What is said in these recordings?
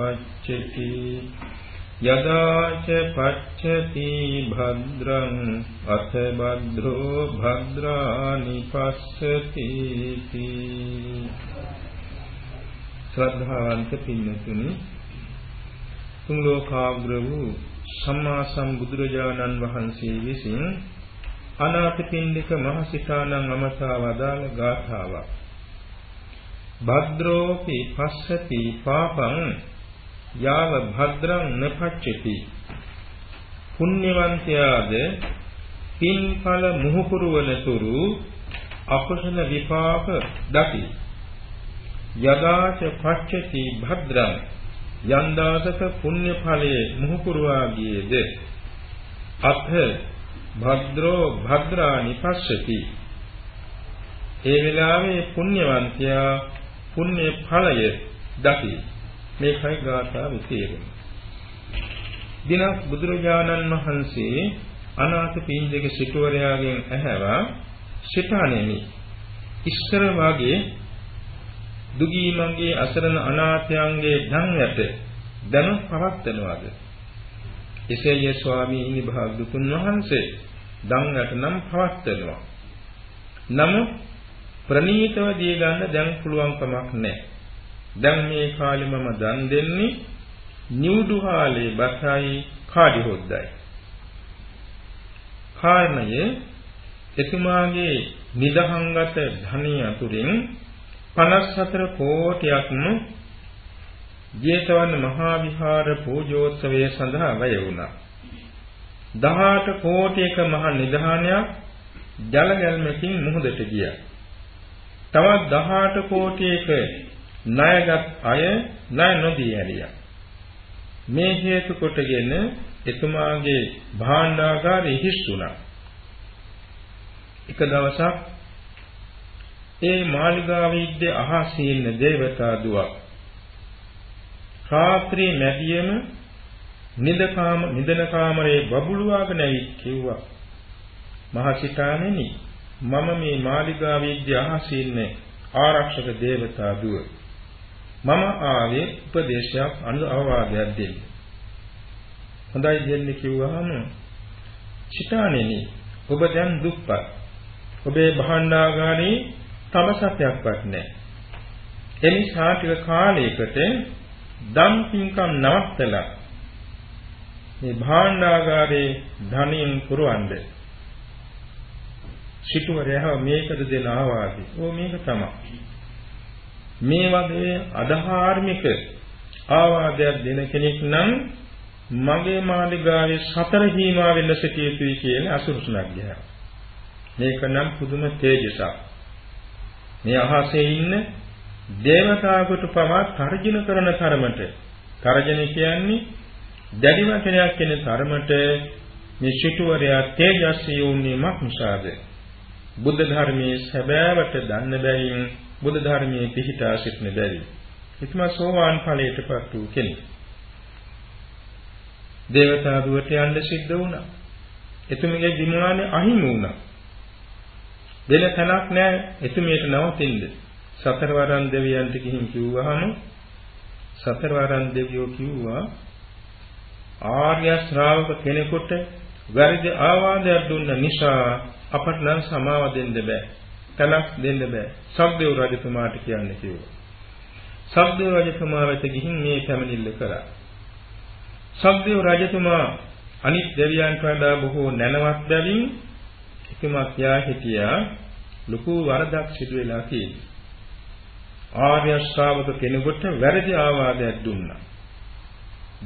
පච්චති යදාච පච්චති භද්‍රං අත භද්‍රෝ භද්‍රානි පස්සති ශ්‍රද්ධාවන්ත පින්නතුනි තුන් ලෝකාග්‍ර වූ සම්මා සම්බුදුරජාණන් වහන්සේ විසින් අනාථපිණ්ඩික මහසිතානන් අමතා වදාළ ගාථාවක් භද්‍රෝපි පස්සති පාපං යාව භද්‍රං නපච්චති. පුණ්‍යවන්තයාද පින්ඵල මුහුකුරු වනතුරු අකුසල විපාක දකි. යදාච පච්චති භද්‍රං යන්දාසක පුණ්‍ය ඵලයේ මුහුකුරුවා ගියේද? අත්ථ භද්‍රෝ භද්‍රානි පස්සති. ඒ වෙලාවේ පුණ්‍යවන්තයා පුණ්‍ය ඵලය දකි. මේකයි ගාථාවේ තේරුම. දිනක් බුදුරජාණන් වහන්සේ අනාථ පින්දක සිටුවරයාගෙන් ඇහැවා සිතානෙමි. ඉස්සර වාගේ දුගී මගේ අසරණ අනාථයන්ගේ ධන් යට දැන පවත්වනවාද? එසේය ස්වාමීනි භාග්‍යතුන් වහන්සේ ධන් යට නම් පවත්වනවා. නමුත් ප්‍රණීතව දී ගන්න දැන් පුළුවන් කමක් නැහැ. දැන් මේ කාලේ මම දන් දෙන්නේ නිවුඩුහාලේ බසයි කාඩි හොද්දයි. කාරණය එතුමාගේ නිදහංගත ධනිය අතුරින් 54 කෝටියක්ම ජේතවන මහා විහාර පූජෝත්සවය සඳහා වැය වුණා. 18 කෝටියක මහ නිධානයක් ජල ගැල්මකින් මුහුදට ගියා. තවත් 18 කෝටියක ණයගත් අය ණය නොදී ඇරියා. මේ හේතු කොටගෙන එතුමාගේ භාණ්ඩාගාරය හිස් වුණා. එක දවසක් ඒ මාළිගාවේ ඉද්ද අහසේ ඉන්න දේවතා දුවක් රාත්‍රී මැදියම නිදකාම නිදන කාමරේ බබළුවාගෙන ඇවිත් කිව්වා මහසිතාණෙනි මම මේ මාළිගාවේ ඉද්ද අහසේ ඉන්න ආරක්ෂක දේවතා දුව මම ආවේ උපදේශයක් අනු අවවාදයක් දෙන්න. හොඳයි දෙන්නේ කිව්වහම චිතානෙනි ඔබ දැන් දුප්පත්. ඔබේ භාණ්ඩාගාරේ තමසක්යක්වත් නැහැ. එනිසා ටික කාලයකට දම් පින්කම් නවත්තලා මේ භාණ්ඩාගාරේ ධනියෙන් පුරවන්න. සිටුවරයව මේකද දෙන ආවාදී. ඕ මේක තමයි. මේ වගේ අධාර්මික ආවාදයක් දෙන කෙනෙක් නම් මගේ මාළිගාවේ සතර හීමා වෙන්න සිටිය යුතුයි කියලා අසුරුසුණක් ගියා. මේක නම් පුදුම තේජසක්. මේ අහසේ ඉන්න දේවතාවකට පවා තර්ජන කරන තරමට තර්ජන කියන්නේ දැඩි වචනයක් කියන තරමට මේ සිටුවරයා තේජස්වී වුණේ මක් නිසාද? බුද්ධ ධර්මයේ සැබෑවට දන්න බැවින් බුදු ධර්මයේ පිහිටා සිටින බැරි. එතුමා සෝවාන් ඵලයටපත් වූ කෙනෙක්. දේවතා දුවට යන්න සිද්ධ වුණා. එතුමියගේ විමානේ අහිමි වුණා. වෙන තැනක් නැහැ එතුමියට නවතින්න. සතරවරන් දෙවියන්ට ගිහින් කිව්වහම සතරවරන් දෙවියෝ කිව්වා ආර්ය ශ්‍රාවක කෙනෙකුට වැරදි ආවාදයක් දුන්න නිසා අපට නම් සමාව දෙන්න බෑ. තැනක් දෙන්න බෑ. සක්දේව රජතුමාට කියන්න කිව්වා. සක්දේව රජතුමා වෙත ගිහින් මේ පැමිණිල්ල කරා. සක්දේව රජතුමා අනිත් දෙවියන්ට වඩා බොහෝ නැනවත් බැවින් එතුමා කියා හිටියා ලොකු වරදක් සිදු වෙලා තියෙනවා. ආර්ය ශ්‍රාවක කෙනෙකුට වැරදි ආවාදයක් දුන්නා.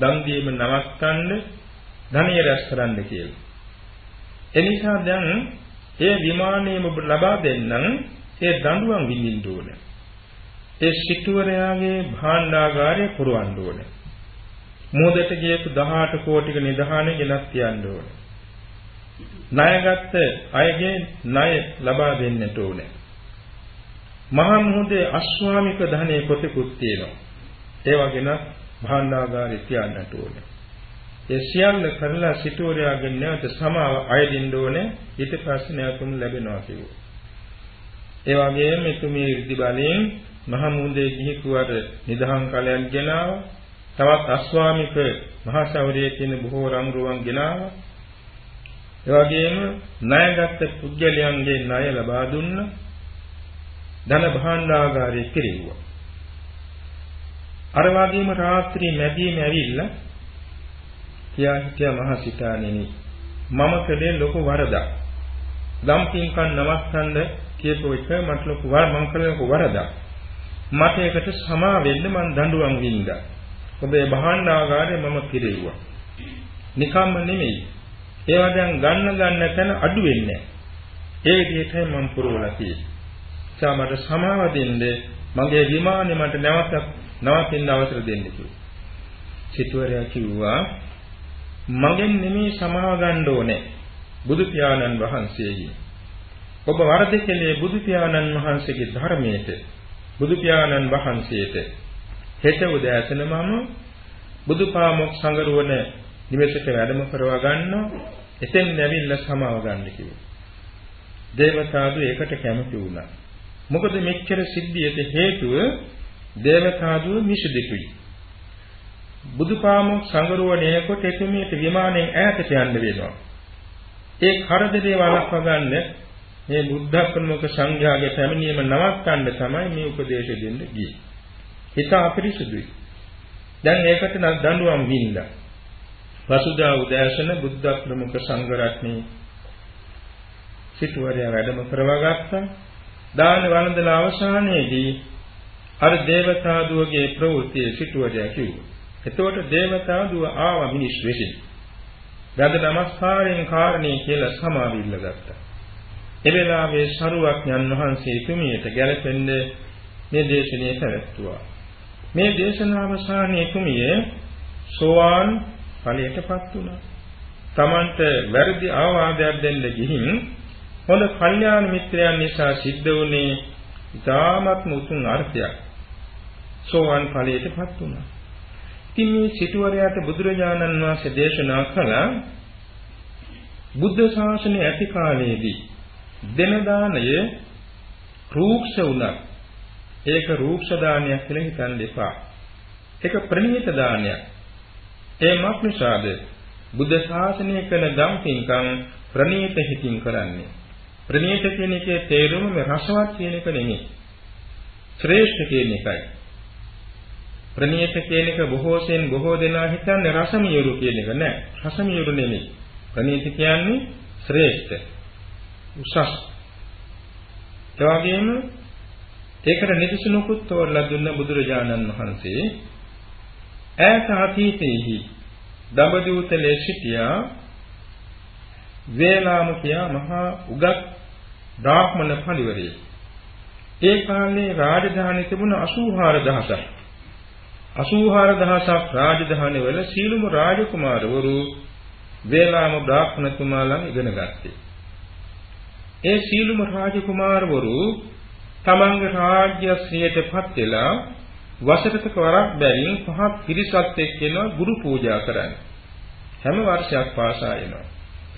දන් දීම නවත්තන්න ධනිය රැස් කරන්න කියලා. එනිසා දැන් ඒ විමානයේම ඔබ ලබා දෙන්නම් ඒ දඬුවම් විඳින්න ඕනේ. ඒ සිටුවරයාගේ භාණ්ඩාගාරය පුරවන්න ඕනේ. මොහොතට ගියපු 18 කෝටික නිධානය ගෙනත් තියන්න ඕනේ. ණයගත් අයගේ ණය ලබා දෙන්නට ඕනේ. මහා මුහුදේ අශ්වාමික ධනෙ කොටකුත් තියෙනවා. ඒ වගේන භාණ්ඩාගාරය තියන්නට ඕනේ. ඒ සියල්ල කරලා සිටුවරයාගෙන් නැවත සමාව අයදින්න ඕනේ ඊට පස්සේ නැවතුම් ලැබෙනවා කිව්වා. ඒ වගේම මෙතුමිය ඉර්ධි බලයෙන් මහා මුහුදේ ගිහි කුවර නිදහම් කලයක් ගෙනාවා. තවත් අස්වාමික මහා සෞරිය කියන බොහෝ රංගරුවන් ගෙනාවා. ඒ වගේම ණයගත් පුද්ගලයන්ගේ ණය ලබා දුන්නා. ධන භාණ්ඩාගාරයේ කෙරෙව්වා. අර වගේම රාත්‍රී මැදීම ඇවිල්ලා කියා හිටියා මහ සිතාණෙනි මම කළේ ලොකු වරදක්. දම්පින්කන් නමස්කන්ධ කියපු එක මට ලොකු වර මම කළේ ලොකු වරදක්. මට ඒකට සමා වෙන්න මං දඬුවම් වින්දා. ඔබේ භාණ්ඩාගාරේ මම පිරෙව්වා. නිකම්ම නෙමෙයි. ඒවා දැන් ගන්න ගන්න තැන අඩු වෙන්නේ ඒ විදිහටයි මම පුරවලා තියෙන්නේ. සා මට සමාව දෙන්න මගේ විමානේ මට නැවත නවතින්න අවසර දෙන්න කිව්වා. සිටුවරයා කිව්වා මගෙන් නෙමේ සමාව ගන්න ඕනේ බුදු පියාණන් වහන්සේගෙන්. ඔබ වරද කෙලේ බුදු පියාණන් වහන්සේගේ ධර්මයට බුදු පියාණන් වහන්සේට හෙට උදෑසන මම බුදුපාමොක් සංගරුවන නිවෙසට වැඩම කරවා ගන්නවා එතෙන් ඇවිල්ලා සමාව ගන්න කිව්වා. දේවතාවු ඒකට කැමති වුණා. මොකද මෙච්චර සිද්ධියට හේතුව දේවතාවු මිසදිතුයි. බුදුපාමොක් සංගරුවණයකොට එතුමියට විමානයෙන් ඈතට යන්න වෙනවා. ඒ කරදරේ වළක්වා ගන්න මේ බුද්ධ ප්‍රමුඛ සංඝයාගේ පැමිණීම නවත්තන්න තමයි මේ උපදේශ දෙන්න ගියේ. හිත අපිරිසුදුයි. දැන් ඒකට නම් දඬුවම් වින්දා. වසුදා උදෑසන බුද්ධ ප්‍රමුඛ සංඝ රත්නේ සිටුවරයා වැඩම කරවා ගත්තා. දාන වළඳලා අවසානයේදී අර දේවතාදුවගේ ප්‍රවෘත්තිය සිටුවරයා කිව්වා. එතකොට දේවතාදුව ආවා මිනිස් වෙසින්. ගඳ නමස්කාරයෙන් කාරණේ කියලා සමාවිල්ල ගත්තා. ඒ වෙලාවේ සරුවක්ඥන් වහන්සේ තුමියට ගැලපෙන්න මේ දේශනාව පැවැත්තුවා. මේ දේශනාව අවසානයේ තුමිය සෝවාන් ඵලයටපත් වුණා. Tamanට වැරදි ආවාදයක් දෙන්න ගිහින් හොඳ කල්යාණ මිත්‍රයන් නිසා සිද්ධ වුණේ ඉතාමත් උතුම් අර්ථයක්. සෝවාන් ඵලයටපත් වුණා. ඉතින් මේ සිටුවරයාට බුදුරජාණන් වහන්සේ දේශනා කළා බුද්ධ ශාසනය ඇති කාලයේදී දෙන දාණය රූක්ෂ වුණා. ඒක රූක්ෂ දානයක් කියලා හිතන්න එපා. ඒක ප්‍රණීත දානයක්. ඒ මක්නිසාද බුද්ධ ශාසනය කළ දම් පින්කම් ප්‍රණීත හිතින් කරන්නේ. ප්‍රණීත කියන එකේ තේරුම මේ රසවත් කියන එක නෙමෙයි. ශ්‍රේෂ්ඨ කියන එකයි. ප්‍රණීත කියන එක බොහෝසෙන් බොහෝ දෙනා හිතන්නේ රසමියුරු කියන එක නෑ. රසමියුරු නෙමෙයි. ප්‍රණීත කියන්නේ ශ්‍රේෂ්ඨ. උසස්. ඒ වගේම ඒකට නිදසුනකුත් තෝරලා දුන්න බුදුරජාණන් වහන්සේ ඈත අතීතයේහි දඹදිවුතලේ සිටියා වේලාමුඛයා මහා උගත් බ්‍රාහ්මණ පඬිවරයෙක්. ඒ කාලේ රාජධානි තිබුණ 84000ක්. 84000ක් රාජධානි වල සීලුම රාජකුමාරවරු වේලාම බ්‍රාහ්මණතුමාලන් ඉගෙන ගත්තේ. ඒ සීලුම රාජකුමාරවරු තමන්ගේ රාජ්‍යශ්‍රියටපත් වෙලා වසරකට වරක් බැවින් පහත් පිරිසක් එක්ක එනවා ගුරු පූජා කරන්න. හැම වර්ෂයක් පාසා එනවා.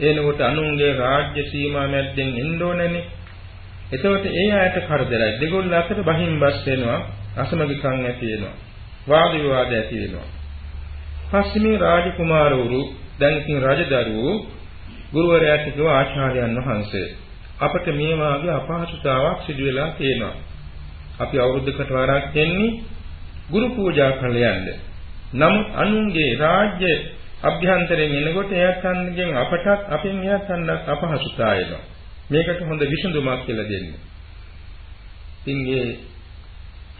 එනකොට අනුන්ගේ රාජ්‍ය සීමා මැද්දෙන් එන්න ඕනනේ. එතකොට ඒ අයට කරදරයි. දෙගොල්ල අතර බහින් බස් වෙනවා, අසමගිකම් ඇති වෙනවා. වාද විවාද ඇති වෙනවා. පස්සේ මේ රාජකුමාරවරු දැන් ඉතින් රජදරුවෝ ගුරුවරයාට කිව්වා ආචාර්යයන් වහන්සේ අපට මේ වාගේ අපහසුතාවක් සිදු වෙලා තියෙනවා. අපි අවුරුද්දකට වරක් එන්නේ ගුරු පූජා කරලා යන්න. නමුත් අනුන්ගේ රාජ්‍ය අභ්‍යන්තරයෙන් එනකොට එයත්න්ගෙන් අපටත් අපෙන් එයත්න්ට අපහසුතා එනවා. මේකට හොඳ විසඳුමක් කියලා දෙන්න. ඉතින් ඒ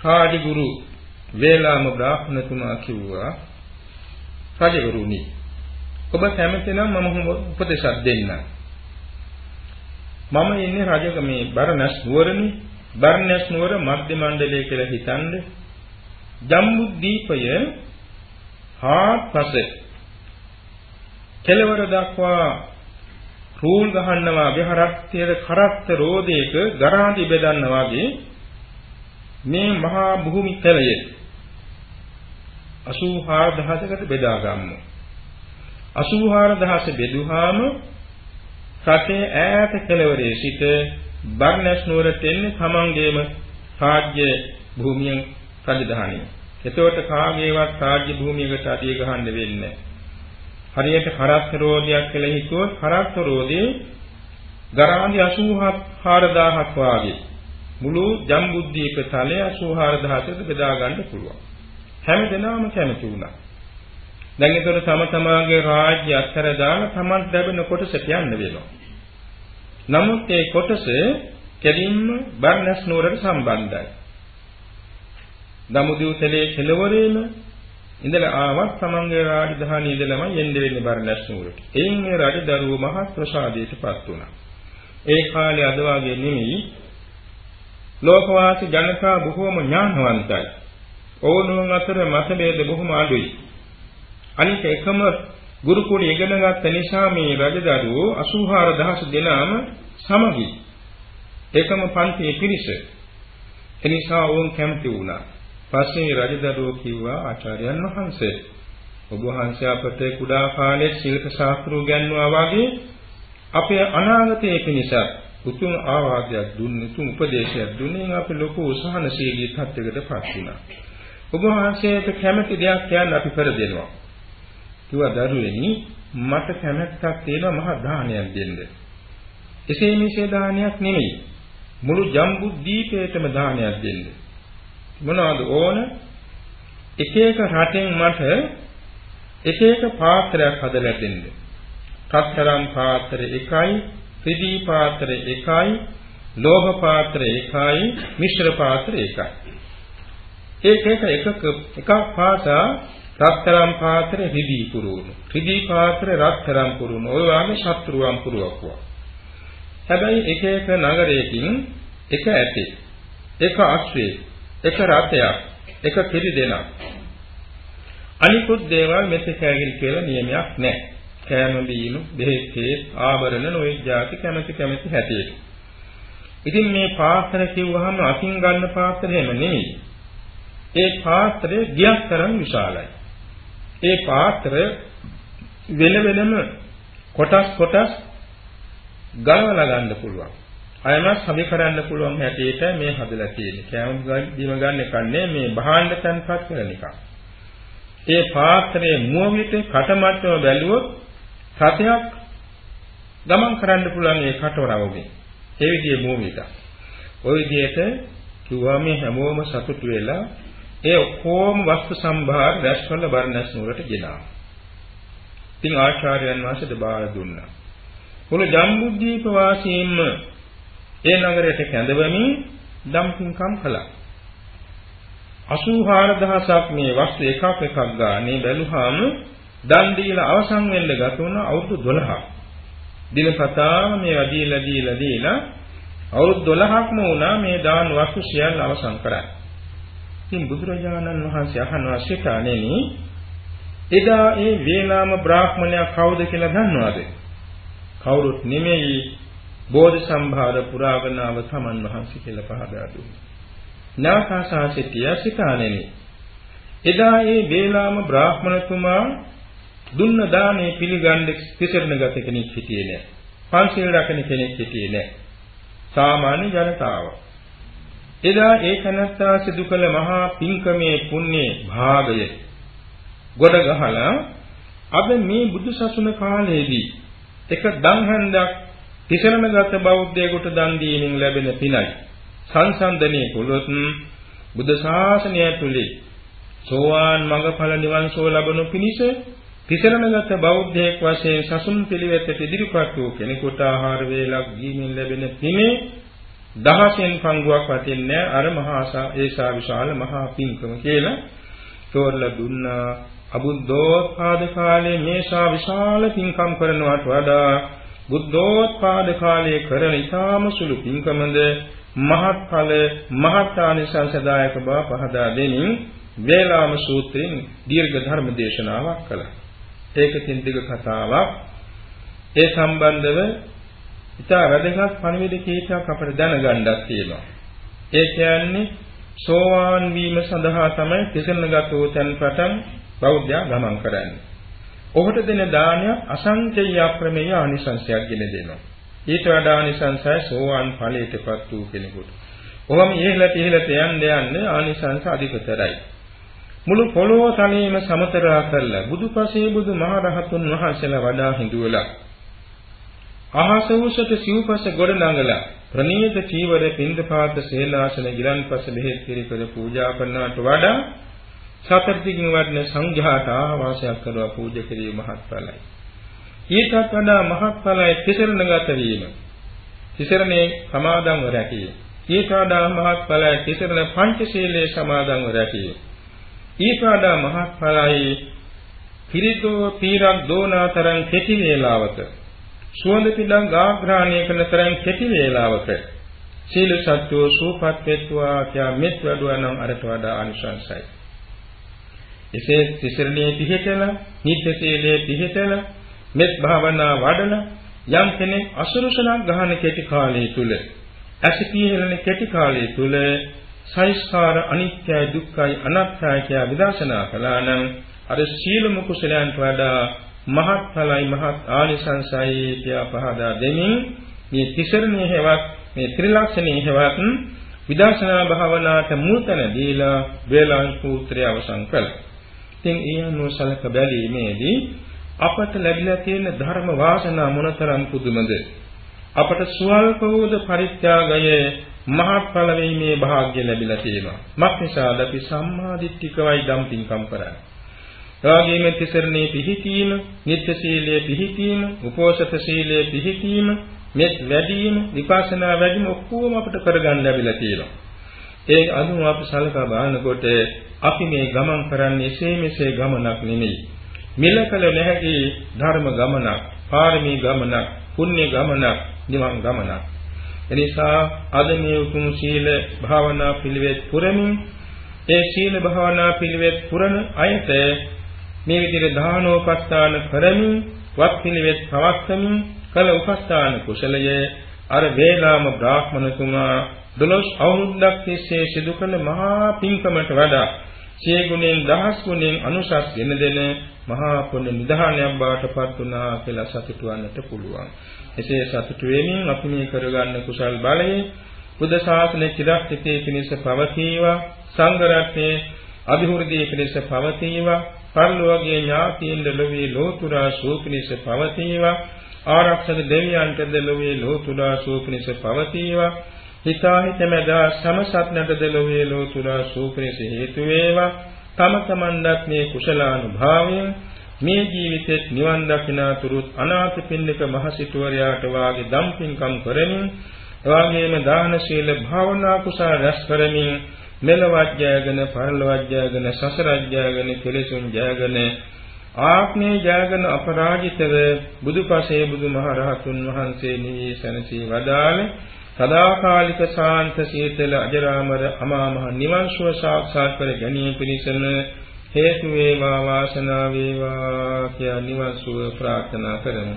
හාඩි ගුරු වේලාම බ්‍රාහ්මණතුමා කිව්වා රජගුරුනි ඔබ කැමති නම් මම උපදේශයක් දෙන්නම්. මම ඉන්නේ රජගමේ බරණැස් නුවරනේ. බරණැස් නුවර මධ්‍ය මණ්ඩලය කියලා හිතන්නේ. ජම්බුද්දීපය හාත්පස කෙලවර දක්වා රූල් ගහනවා වගේ හරක්තියද කරත්ත රෝදයක ගරාදි බෙදන්නා වගේ මේ මහා භූමි තලය 84000කට බෙදා ගමු 84000 බෙදුවාම රටේ ඈත කෙළවරේ සිට බර්ණස් නුවරට එන්නේ තමන්ගේම රාජ්‍ය භූමියෙන් රජධානිය. එතකොට කාගේවත් රාජ්‍ය භූමියකට අදිය ගහන්න වෙන්නේ හරියට කරස්තරෝදයක් කියලා හිතුවොත් කරස්තරෝදේ ගරාන්දි 84000ක් වාගේ. මුළු ජම්බුද්දීප තලය 84000කට බෙදා ගන්න පුළුවන්. හැම දිනම කැමති වුණා. දැන් ඒතර තම තමාගේ රාජ්‍ය අත්තර දාලා Taman ලැබෙන කොටසට යන්න වෙනවා. නමුත් ඒ කොටස කෙලින්ම බර්ණස් නුවරට සම්බන්ධයි. දමුදිව්තලේ කෙළවරේම ඉඳලා ආවත් තමන්ගේ රාජධානිය ඉඳලම යන්න වෙන්නේ බර්ණස් නුවරට. එයින් මේ රජදරුව මහත් ප්‍රසාදයටපත් වුණා. ඒ කාලේ අද වාගේ නෙමෙයි ලෝකවාසී ජනතා බොහෝම ඥානවන්තයි. ඕනෝන් අතර මතභේද බොහොම අඩුයි. අනිත් එකම ගුරුකුල ඉගෙන ගත්ත නිසා මේ රජදරුවෝ 84000 දෙනාම සමගි. එකම පන්තියේ පිරිස. එනිසා වුන් කැමති වුණා. පස්සේ රජදරුවෝ කිව්වා ආචාර්යයන් වහන්සේ ඔබ වහන්සේ අපට කුඩා කාලේ ශිල්ප ශාස්ත්‍රය ගන්නවා වගේ අපේ අනාගතයේ පිණිස උතුම් ආවාදයක් දුන්න උතුම් උපදේශයක් දුන්නේ අපි ලොකු උසහනශීලී තත්යකටපත් වුණා. ඔබ වහන්සේට කැමති දෙයක් කියන්න අපි කර දෙනවා. කිව්වා දරුවෙනි මට කැමැත්තක් තියෙනවා මහා දානයක් දෙන්න. එසේ මෙසේ දානයක් නෙමෙයි. මුළු ජම්බු දීපේටම දානයක් දෙන්න. මොනවද ඕන? එක එක රටෙන් මට එක එක පාත්‍රයක් හදලා දෙන්න. කතරම් පාත්‍ර එකයි, ත්‍රිදී පාත්‍ර එකයි, ලෝහ පාත්‍ර එකයි, මිශ්‍ර පාත්‍ර එකයි. ඒක එක එකක එකක් පාසා රත්තරම් පාත්‍ර රිදී පුරවන. රිදී පාත්‍ර රත්තරම් පුරවන. ඔය වගේ ශත්‍රුවම් පුරවකුවා. හැබැයි එක එක නගරයකින් එක ඇතේ. එක අශ්වයේ, එක රථයක්, එක කිරි දෙනක්. අනිකුත් දේවල් මෙතකැගින් කියලා නියමයක් නැහැ. කෑම බීම, දෙහෙත්තේ, ආභරණ නොයෙක් જાති කැමැති කැමැති හැටියට. ඉතින් මේ පාත්‍ර කිව්වහම අකින් ගන්න පාත්‍ර එහෙම නෙමෙයි. ඒ පාත්‍රය ගියක් තරම් විශාලයි. ඒ පාත්‍ර වෙන වෙනම කොටස් කොටස් ගලවලා ගන්න පුළුවන්. අයමත් සමි කරන්න පුළුවන් හැටියට මේ හදලා තියෙන්නේ. කෑම බීම ගන්න එක නෙමෙයි මේ භාණ්ඩ තන්පත් කරන එක. ඒ පාත්‍රයේ මුව විට කටමැට්ටම බැලුවොත් සතයක් ගමන් කරන්න පුළුවන් ඒ කටවරවගේ. ඒ විදිහේ මුව විට. ওই විදිහට කිව්වා මේ හැමෝම සතුටු වෙලා ඒ ඔක්කොම වස්තු සම්භාර රැස්වල බර්ණස් නුවරට ගෙනාවා. ඉතින් ආචාර්යයන් වහන්සේට බාර දුන්නා. මුළු ජම්බුද්දීප වාසීන්ම ඒ නගරයට කැඳවමින් දම්පින්කම් කළා. 84000ක් මේ වස්තු එකක් එකක් ගානේ බැලුවාම දන් දීලා අවසන් වෙන්න ගත වුණ අවුරුදු 12ක්. දිනපතාම මේවා දීලා දීලා දීලා අවුරුදු 12ක්ම වුණා මේ දාන වස්තු සියල්ල අවසන් කරන්නේ. ඉතින් බුදුරජාණන් වහන්සේ අහනවා සිතාණෙනි එදා ඒ වේලාම බ්‍රාහ්මණයා කවුද කියලා දන්නවද? කවුරුත් නෙමෙයි බෝධි සම්භාර පුරාගනාව තමන් වහන්සේ කියලා පහදා දුන්නා. නාසාසාසිතිය සිතාණෙනි එදා ඒ වේලාම බ්‍රාහ්මණතුමා දුන්න දානේ පිළිගන්න තිසරණ ගත කෙනෙක් හිටියේ නෑ. පන්සිල් රකින්න කෙනෙක් හිටියේ නෑ. සාමාන්‍ය ජනතාව. එදා ඒ කනත්තා සිදු කළ මහා පින්කමේ පුණ්‍යේ භාගය ගොඩ ගහලා අද මේ බුදු සසුන කාලයේදී එක දන්හන්දක් තිසරණගත බෞද්ධයෙකුට දන් දීමෙන් ලැබෙන පිනයි සංසන්දනයේ කුලොත් බුද්ධ ශාසනය තුලේ සෝවාන් මඟඵල නිවන් සුව ලබනු පිණිස තිසරණගත බෞද්ධයෙක් වශයෙන් සසුන් පිළිවෙතට ඉදිරිපත් වූ කෙනෙකුට ආහාර වේලක් දීමෙන් ලැබෙන පිනේ දහසෙන් පංගුවක් වටින්නේ අර මහා ඒසා විශාල මහා පිංකම කියලා තෝරලා දුන්නා අබුද්ධෝත්පාද කාලේ මේසා විශාල පිංකම් කරනවට වඩා බුද්ධෝත්පාද කාලයේ කරන ඊටාම සුළු පින්කමද මහත්ඵල මහත්ානිසංසදායක බව පහදා දෙමින් වේලාම සූත්‍රයෙන් දීර්ඝ ධර්ම දේශනාවක් කළා. ඒකකින් දිග කතාවක් ඒ සම්බන්ධව ඉතා වැදගත් පණිවිඩ කීපයක් අපිට දැනගන්නක් තියෙනවා. ඒ කියන්නේ සෝවාන් වීම සඳහා තමයි තිසරණගත වූ තැන් පටන් බෞද්ධයා ගමන් කරන්නේ. ඔහුට දෙන දානය අසංකේය අප්‍රමේය ආනිසංසයක් ගෙන දෙනවා. ඊට වඩා ආනිසංසය සෝවාන් ඵලයටපත් වූ කෙනෙකුට. ඔහොම ඉහළට ඉහළට යන්න යන්න ආනිසංස අධිකතරයි. මුළු පොළොව තලයේම සමතරා කරලා බුදුපසේ බුදු මහරහතුන් වහන්සේලා වඩා හිඳුවලා අහස උසට සිව්පස ගොඩ නඟලා ප්‍රණීත චීවර පින්දපාත සේනාසන ගිලන්පස බෙහෙත් පිළිපද පූජා කරනවට වඩා සතර දිගින් වඩන සංඝයාට ආවාසයක් කරවා පූජා කිරීම මහත්ඵලයි. ඊටත් වඩා මහත්ඵලයි තිසරණගත වීම. තිසරණේ සමාදන්ව රැකීම. ඊට වඩා මහත්ඵලයි තිසරණ පංචශීලයේ සමාදන්ව රැකීම. ඊට වඩා මහත්ඵලයි පිරිතෝ පීරක් දෝනාතරන් කෙටි වේලාවක සුවඳ පිටක් ගාග්‍රහණය කරන තරම් කෙටි වේලාවක සීල සත්‍යෝ සූපත් වෙත්වා කියා මෙත් වඩුවා නම් අරට වඩා අනිසංසයි. එසේ තිසරණේ පිහිටලා නිත්‍ය සීලයේ පිහිටලා මෙත් භාවනා වඩලා යම් කෙනෙක් අසුරුසලක් ගහන කෙටි කාලය තුල ඇසිතියෙලන කෙටි කාලය තුල සංස්කාර අනිත්‍යයි දුක්ඛයි අනාත්මයි කියා විදර්ශනා කළා නම් අර සීලම කුසලයන්ට වඩා මහත් ඵලයි මහත් ආනිසංසයි කියා පහදා දෙමින් මේ තිසරණයේ හේවත් මේ ත්‍රිලක්ෂණයේ හේවත් විදර්ශනා භාවනාවට මුල්තන දීලා වේලාං සූත්‍රය අවසන් කළා. ඉතින් ඒ අනුව සලක බැලීමේදී අපට ලැබිලා තියෙන ධර්ම වාසනා මොනතරම් පුදුමද? අපට සුවල්ප වූද පරිත්‍යාගයේ මහත් ඵල වීමේ වාග්ය ලැබිලා තියෙනවා. මක්නිසාද අපි සම්මාදිට්ඨිකවයි දම්පින්කම් කරන්නේ. එවාගෙම තිසරණේ පිහිටීම, නිත්‍ය සීලයේ පිහිටීම, උපෝසත සීලයේ පිහිටීම, මෙත් වැඩිම, විපස්සනා වැඩිම ඔක්කොම අපිට කරගන්න ලැබිලා තියෙනවා. ඒ අනුව අපි සලකා බලනකොට අපි මේ ගමන් කරන්නේ එසේ මෙසේ ගමනක් නෙමෙයි. මිලකල නැහැකි ධර්ම ගමනක්, පාරමී ගමනක්, පුණ්‍ය ගමනක්, නිවන් ගමනක්. එනිසා අද මේ උතුම් සීල භාවනා පිළිවෙත් පුරමින් ඒ සීල භාවනා පිළිවෙත් පුරන අයට මේ විදිහට දානෝපස්ථාන කරමින් වත් පිළිවෙත් පවත්වමින් කළ උපස්ථාන කුසලයේ අර වේලාම බ්‍රාහ්මණතුමා දොළොස් අවුරුද්දක් තිස්සේ සිදු කළ මහා පින්කමට වඩා සිය ගුණෙන් දහස් ගුණෙන් අනුසස් වෙන දෙන මහා පුණ්‍ය නිධානයක් බවට පත් වුණා කියලා සතුටු වන්නට පුළුවන්. එසේ සතුටු වෙමින් අපි මේ කරගන්න කුසල් බලයේ බුද්ධ ශාසනයේ චිරස්ථිතේ පිණිස පවතිවා සංඝ රත්නයේ අභිවෘද්ධිය පිණිස පවතිවා පරලෝකීය ඥාතීන් දෙලොවේ ලෝතුරා සෝපිනිස පවතිවා ආරක්ෂක දෙවියන්ට දෙලොවේ ලෝතුරා සෝපිනිස පවතිවා හිතාහිත මැදා සමසත්නට දෙලොවේ ලෝතුරා සෝපිනිස හේතු වේවා තම තමන්වත් මේ කුසලානුභාවයෙන් මේ ජීවිතෙත් නිවන් දකිනාතුරුත් අනාථ පින්නික මහසිටුවරයාට වාගේ දම්පින්කම් කරමින් එවාගේම දාන ශීල භාවනා කුසල රැස් කරමින් මෙලවත් ජයගෙන පරලොවත් ජයගෙන සසරත් ජයගෙන කෙලෙසුන් ජයගෙන ආත්මේ ජයගෙන අපරාජිතව බුදුපසේ බුදුමහරහතුන් වහන්සේ නිවී සැනසී වදාළ. සදාකාලික ශාන්ත සීතල අජරාමර අමා මහ නිවන් සුව සාක්ෂාත් කර ගැනීම පිණිසම හේතු වේවා වාසනාව වේවා කියා නිවන් සුව ප්‍රාර්ථනා කරමු.